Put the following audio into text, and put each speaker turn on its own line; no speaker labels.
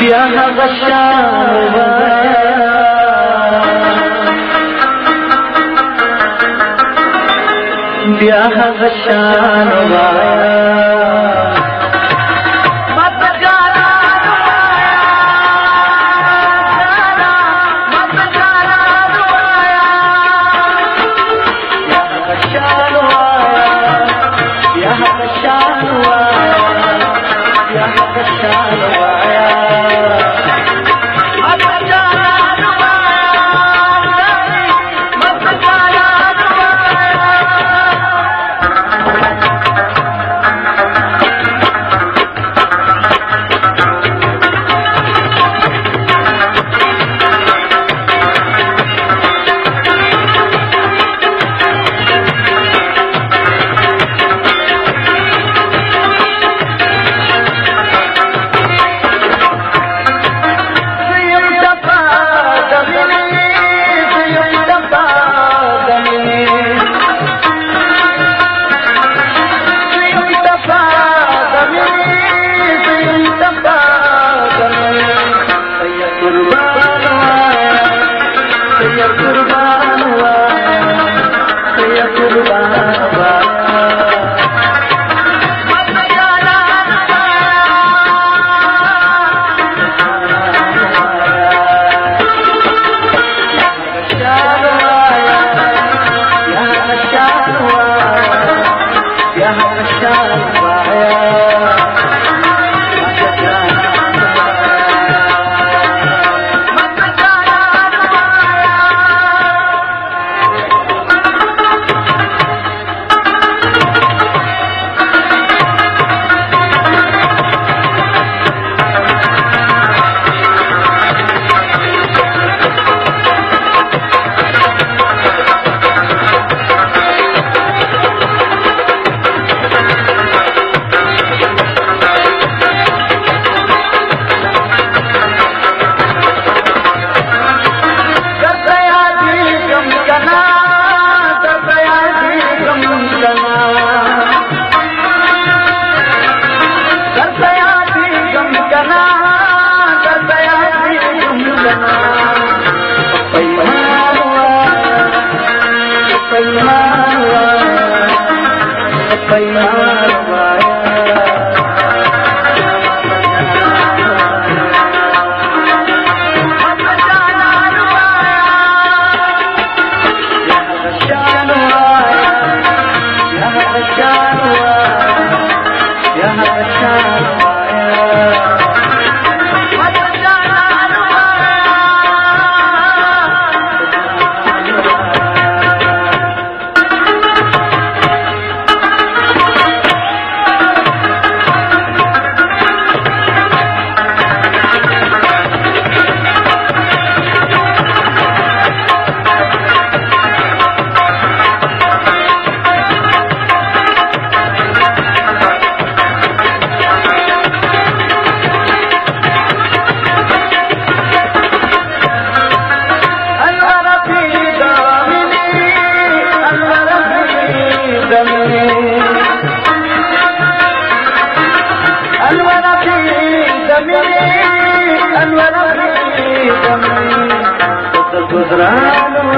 يا غشان يا غشان حق الشعوى يا حق الشعوى
Thank जाम